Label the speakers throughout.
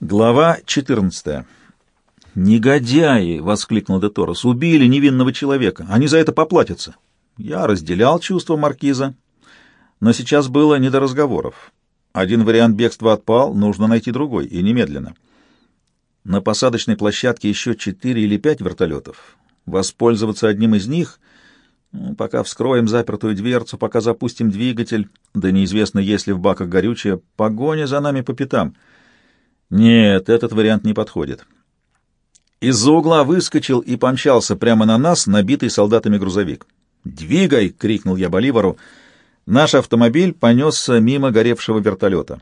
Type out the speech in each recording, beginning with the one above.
Speaker 1: Глава 14. «Негодяи!» — воскликнул Деторос. «Убили невинного человека. Они за это поплатятся». Я разделял чувства маркиза, но сейчас было не до разговоров. Один вариант бегства отпал, нужно найти другой, и немедленно. На посадочной площадке еще четыре или пять вертолетов. Воспользоваться одним из них, ну, пока вскроем запертую дверцу, пока запустим двигатель, да неизвестно, есть ли в баках горючее, погоня за нами по пятам — нет, этот вариант не подходит. Из-за угла выскочил и помчался прямо на нас, набитый солдатами грузовик. «Двигай!» — крикнул я Боливару. Наш автомобиль понесся мимо горевшего вертолета.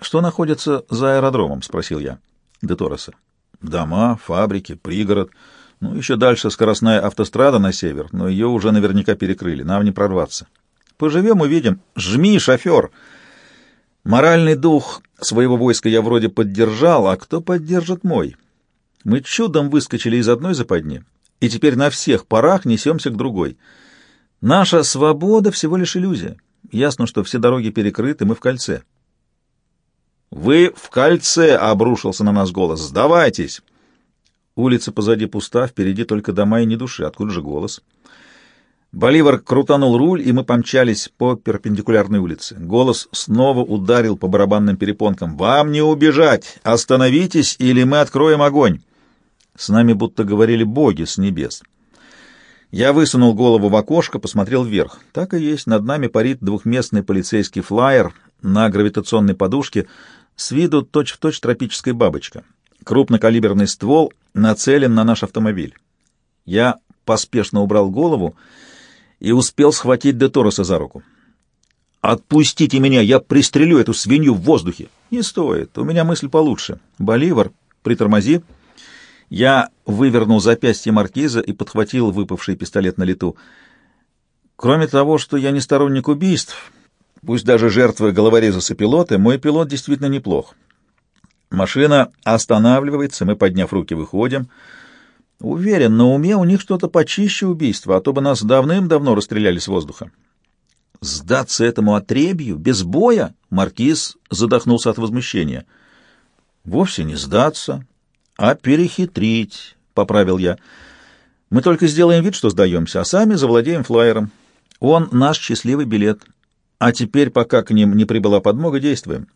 Speaker 1: «Что находится за аэродромом?» — спросил я. Детороса. «Дома, фабрики, пригород. Ну, еще дальше скоростная автострада на север, но ее уже наверняка перекрыли. Нам не прорваться. Поживем — увидим. Жми, шофер!» Моральный дух своего войска я вроде поддержал, а кто поддержит мой? Мы чудом выскочили из одной западни, и теперь на всех парах несемся к другой. Наша свобода всего лишь иллюзия. Ясно, что все дороги перекрыты, мы в кольце. «Вы в кольце!» — обрушился на нас голос. «Сдавайтесь!» Улица позади пуста, впереди только дома и ни души. Откуда же голос? Боливар крутанул руль, и мы помчались по перпендикулярной улице. Голос снова ударил по барабанным перепонкам. «Вам не убежать! Остановитесь, или мы откроем огонь!» С нами будто говорили боги с небес. Я высунул голову в окошко, посмотрел вверх. Так и есть, над нами парит двухместный полицейский флайер на гравитационной подушке, с виду точь-в-точь точь тропическая бабочка. Крупнокалиберный ствол нацелен на наш автомобиль. Я поспешно убрал голову и успел схватить Детороса за руку. «Отпустите меня, я пристрелю эту свинью в воздухе!» «Не стоит, у меня мысль получше. Боливар, притормози!» Я вывернул запястье маркиза и подхватил выпавший пистолет на лету. Кроме того, что я не сторонник убийств, пусть даже жертвы головореза пилоты, мой пилот действительно неплох. Машина останавливается, мы, подняв руки, выходим — Уверен, на уме у них что-то почище убийства, а то бы нас давным-давно расстреляли с воздуха. Сдаться этому отребью, без боя? Маркиз задохнулся от возмущения. Вовсе не сдаться, а перехитрить, — поправил я. Мы только сделаем вид, что сдаемся, а сами завладеем флайером. Он наш счастливый билет. А теперь, пока к ним не прибыла подмога, действуем.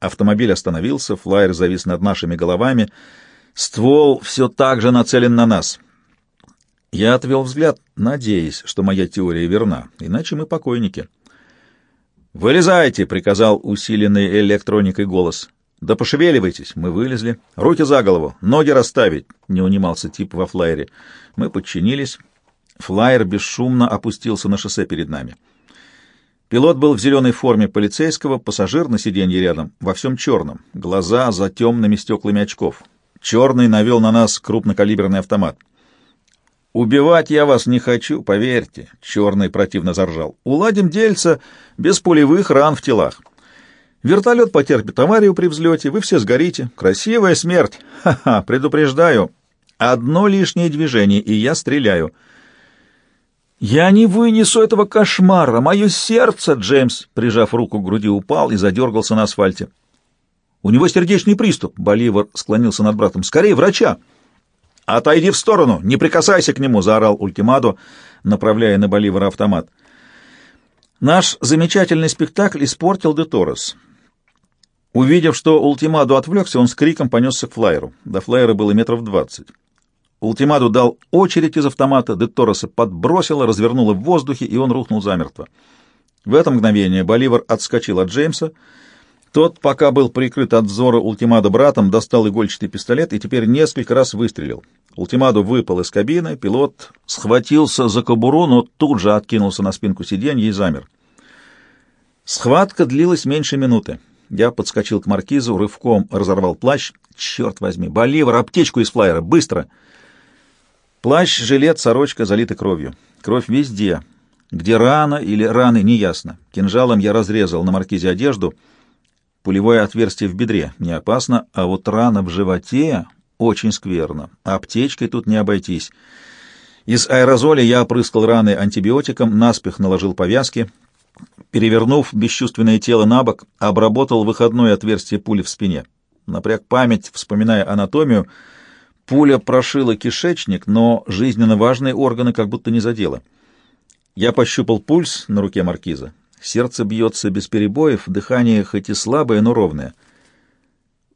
Speaker 1: Автомобиль остановился, флайер завис над нашими головами — Ствол все так же нацелен на нас. Я отвел взгляд, надеясь, что моя теория верна, иначе мы покойники. «Вылезайте!» — приказал усиленный электроникой голос. «Да пошевеливайтесь!» Мы вылезли. «Руки за голову! Ноги расставить!» — не унимался тип во флайере. Мы подчинились. Флайер бесшумно опустился на шоссе перед нами. Пилот был в зеленой форме полицейского, пассажир на сиденье рядом, во всем черном, глаза за темными стеклами очков. Черный навел на нас крупнокалиберный автомат. «Убивать я вас не хочу, поверьте», — Черный противно заржал. «Уладим дельца без пулевых ран в телах. Вертолет потерпит аварию при взлете, вы все сгорите. Красивая смерть. Ха-ха, предупреждаю. Одно лишнее движение, и я стреляю». «Я не вынесу этого кошмара! Мое сердце!» Джеймс, прижав руку к груди, упал и задергался на асфальте. У него сердечный приступ. Боливар склонился над братом. Скорее, врача! Отойди в сторону, не прикасайся к нему, заорал Ультимадо, направляя на Боливара автомат. Наш замечательный спектакль испортил Де Торрес. Увидев, что Ультимадо отвлекся, он с криком понесся к флайеру. До флайера было метров двадцать. Ультимаду дал очередь из автомата, Де Торреса подбросило, развернуло в воздухе, и он рухнул замертво. В это мгновение Боливар отскочил от Джеймса, тот, пока был прикрыт от взора Ультимадо братом, достал игольчатый пистолет и теперь несколько раз выстрелил. Ультимадо выпал из кабины, пилот схватился за кобуру, но тут же откинулся на спинку сиденья и замер. Схватка длилась меньше минуты. Я подскочил к маркизу, рывком разорвал плащ. Черт возьми, Боливар, аптечку из флайера, быстро! Плащ, жилет, сорочка залиты кровью. Кровь везде. Где рана или раны, неясно. Кинжалом я разрезал на маркизе одежду — Пулевое отверстие в бедре не опасно, а вот рана в животе очень скверно. Аптечкой тут не обойтись. Из аэрозоля я опрыскал раны антибиотиком, наспех наложил повязки. Перевернув бесчувственное тело на бок, обработал выходное отверстие пули в спине. Напряг память, вспоминая анатомию. Пуля прошила кишечник, но жизненно важные органы как будто не задела. Я пощупал пульс на руке маркиза. Сердце бьется без перебоев, дыхание хоть и слабое, но ровное.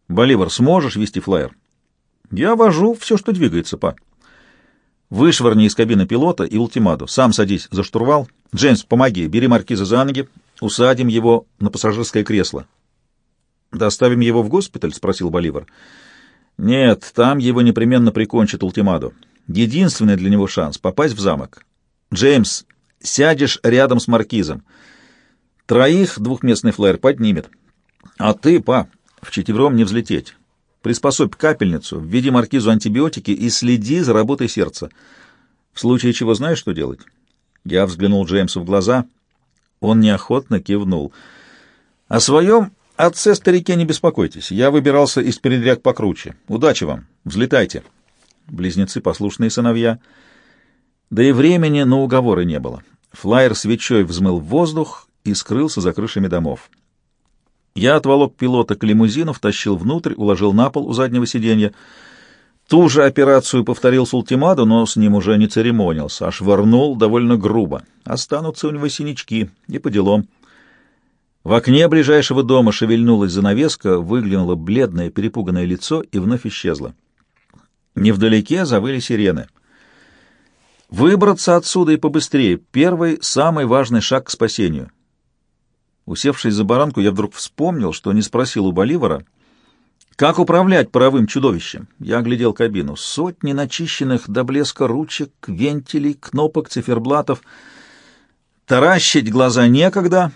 Speaker 1: «Боливар, сможешь вести флайер?» «Я вожу все, что двигается, па». «Вышвырни из кабины пилота и ультимаду. Сам садись за штурвал. Джеймс, помоги, бери маркиза за ноги, усадим его на пассажирское кресло». «Доставим его в госпиталь?» — спросил Боливар. «Нет, там его непременно прикончат ультимаду. Единственный для него шанс — попасть в замок. Джеймс, сядешь рядом с маркизом. Троих двухместный флайер поднимет. А ты, па, в четвером не взлететь. Приспособь капельницу, введи маркизу антибиотики и следи за работой сердца. В случае чего знаешь, что делать? Я взглянул Джеймсу в глаза. Он неохотно кивнул. О своем отце-старике не беспокойтесь. Я выбирался из передряг покруче. Удачи вам. Взлетайте. Близнецы — послушные сыновья. Да и времени на уговоры не было. Флайер свечой взмыл в воздух и скрылся за крышами домов. Я отволок пилота к лимузину, втащил внутрь, уложил на пол у заднего сиденья. Ту же операцию повторил с ультимадо, но с ним уже не церемонился, аж ворнул довольно грубо. Останутся у него синячки, и по делам. В окне ближайшего дома шевельнулась занавеска, выглянуло бледное, перепуганное лицо и вновь исчезло. Невдалеке завыли сирены. Выбраться отсюда и побыстрее — первый, самый важный шаг к спасению. Усевшись за баранку, я вдруг вспомнил, что не спросил у Боливара, как управлять паровым чудовищем. Я оглядел кабину. Сотни начищенных до блеска ручек, вентилей, кнопок, циферблатов. Таращить глаза некогда.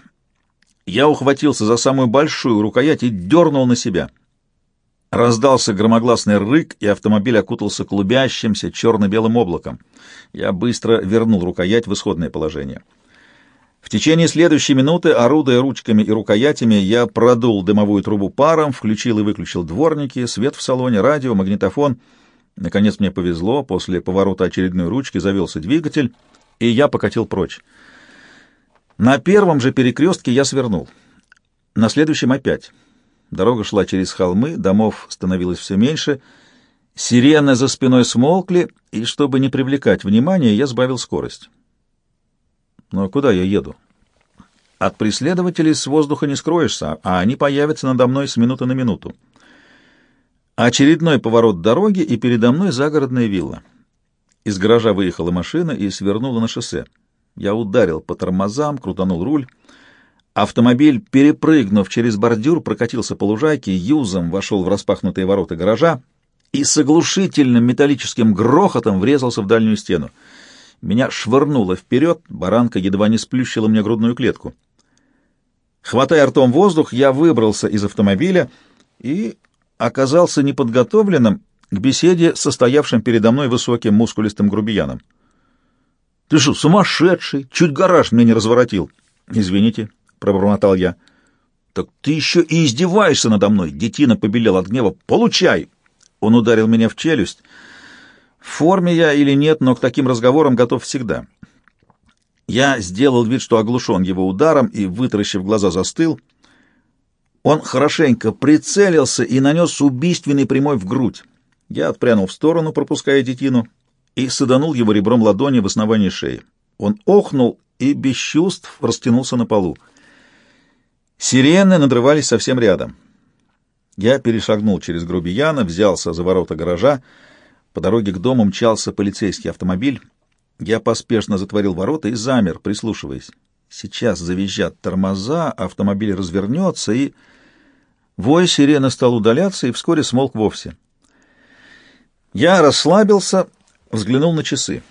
Speaker 1: Я ухватился за самую большую рукоять и дернул на себя. Раздался громогласный рык, и автомобиль окутался клубящимся черно-белым облаком. Я быстро вернул рукоять в исходное положение. В течение следующей минуты, орудуя ручками и рукоятями, я продул дымовую трубу паром, включил и выключил дворники, свет в салоне, радио, магнитофон. Наконец мне повезло, после поворота очередной ручки завелся двигатель, и я покатил прочь. На первом же перекрестке я свернул. На следующем опять. Дорога шла через холмы, домов становилось все меньше. Сирены за спиной смолкли, и чтобы не привлекать внимания, я сбавил скорость. Но куда я еду? От преследователей с воздуха не скроешься, а они появятся надо мной с минуты на минуту. Очередной поворот дороги, и передо мной загородная вилла. Из гаража выехала машина и свернула на шоссе. Я ударил по тормозам, крутанул руль. Автомобиль, перепрыгнув через бордюр, прокатился по лужайке, юзом вошел в распахнутые ворота гаража и с оглушительным металлическим грохотом врезался в дальнюю стену. Меня швырнуло вперед, баранка едва не сплющила мне грудную клетку. Хватая ртом воздух, я выбрался из автомобиля и оказался неподготовленным к беседе с состоявшим передо мной высоким мускулистым грубияном. — Ты что, сумасшедший? Чуть гараж мне не разворотил. — Извините, — пробормотал я. — Так ты еще и издеваешься надо мной! Детина побелел от гнева. — Получай! Он ударил меня в челюсть — в форме я или нет, но к таким разговорам готов всегда. Я сделал вид, что оглушен его ударом, и, вытаращив глаза, застыл. Он хорошенько прицелился и нанес убийственный прямой в грудь. Я отпрянул в сторону, пропуская детину, и саданул его ребром ладони в основании шеи. Он охнул и без чувств растянулся на полу. Сирены надрывались совсем рядом. Я перешагнул через грубияна, взялся за ворота гаража, по дороге к дому мчался полицейский автомобиль. Я поспешно затворил ворота и замер, прислушиваясь. Сейчас завизжат тормоза, автомобиль развернется, и... Вой сирены стал удаляться и вскоре смолк вовсе. Я расслабился, взглянул на часы.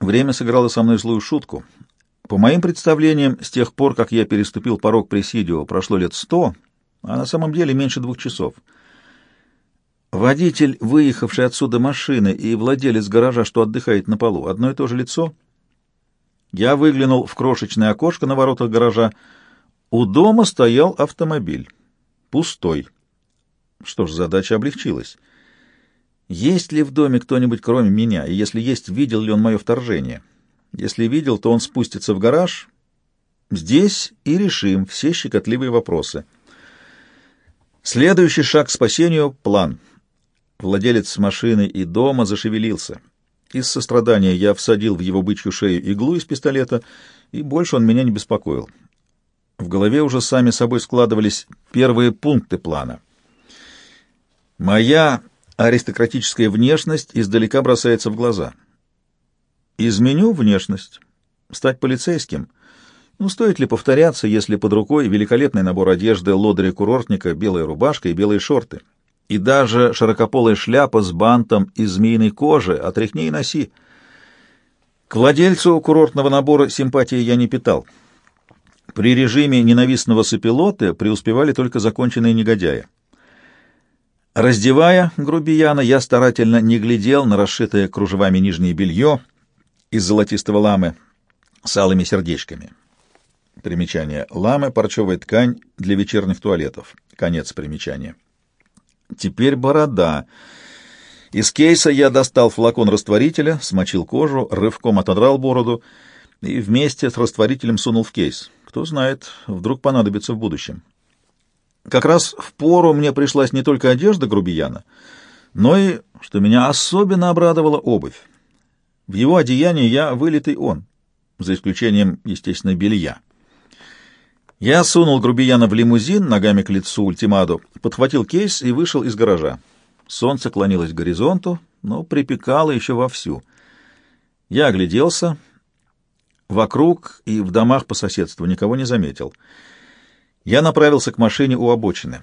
Speaker 1: Время сыграло со мной злую шутку. По моим представлениям, с тех пор, как я переступил порог Пресидио, прошло лет сто, а на самом деле меньше двух часов — Водитель, выехавший отсюда машины, и владелец гаража, что отдыхает на полу, одно и то же лицо. Я выглянул в крошечное окошко на воротах гаража. У дома стоял автомобиль. Пустой. Что ж, задача облегчилась. Есть ли в доме кто-нибудь кроме меня, и если есть, видел ли он мое вторжение? Если видел, то он спустится в гараж. Здесь и решим все щекотливые вопросы. Следующий шаг к спасению — план. Владелец машины и дома зашевелился. Из сострадания я всадил в его бычью шею иглу из пистолета, и больше он меня не беспокоил. В голове уже сами собой складывались первые пункты плана. Моя аристократическая внешность издалека бросается в глаза. Изменю внешность. Стать полицейским. Ну, стоит ли повторяться, если под рукой великолепный набор одежды лодыря-курортника, белая рубашка и белые шорты? И даже широкополая шляпа с бантом из змеиной кожи, отряхни и носи. К владельцу курортного набора симпатии я не питал. При режиме ненавистного сопилота преуспевали только законченные негодяи. Раздевая грубияна, я старательно не глядел на расшитое кружевами нижнее белье из золотистого ламы с алыми сердечками. Примечание. Ламы — парчевая ткань для вечерних туалетов. Конец примечания. Теперь борода. Из кейса я достал флакон растворителя, смочил кожу, рывком отодрал бороду и вместе с растворителем сунул в кейс. Кто знает, вдруг понадобится в будущем. Как раз в пору мне пришлась не только одежда грубияна, но и, что меня особенно обрадовала, обувь. В его одеянии я вылитый он, за исключением, естественно, белья. Я сунул грубияна в лимузин, ногами к лицу ультимаду, подхватил кейс и вышел из гаража. Солнце клонилось к горизонту, но припекало еще вовсю. Я огляделся. Вокруг и в домах по соседству никого не заметил. Я направился к машине у обочины.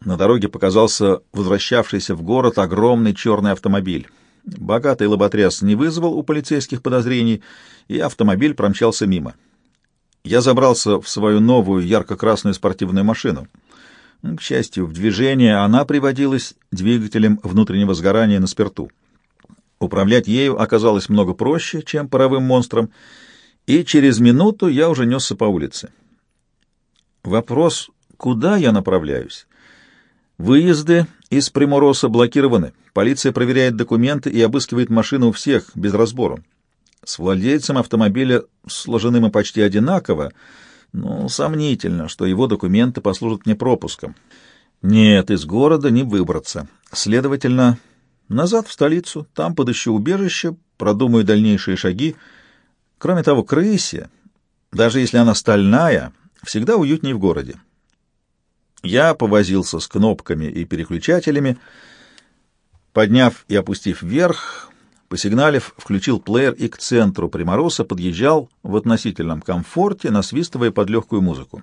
Speaker 1: На дороге показался возвращавшийся в город огромный черный автомобиль. Богатый лоботряс не вызвал у полицейских подозрений, и автомобиль промчался мимо. Я забрался в свою новую ярко-красную спортивную машину. К счастью, в движение она приводилась двигателем внутреннего сгорания на спирту. Управлять ею оказалось много проще, чем паровым монстром, и через минуту я уже несся по улице. Вопрос, куда я направляюсь? Выезды из Примороса блокированы. Полиция проверяет документы и обыскивает машину у всех, без разбору. С владельцем автомобиля, сложенным и почти одинаково, но сомнительно, что его документы послужат мне пропуском. Нет, из города не выбраться. Следовательно, назад в столицу, там подыщу убежище, продумаю дальнейшие шаги. Кроме того, крысе, даже если она стальная, всегда уютнее в городе. Я повозился с кнопками и переключателями, подняв и опустив вверх, посигналив, включил плеер и к центру Примороса подъезжал в относительном комфорте, насвистывая под легкую музыку.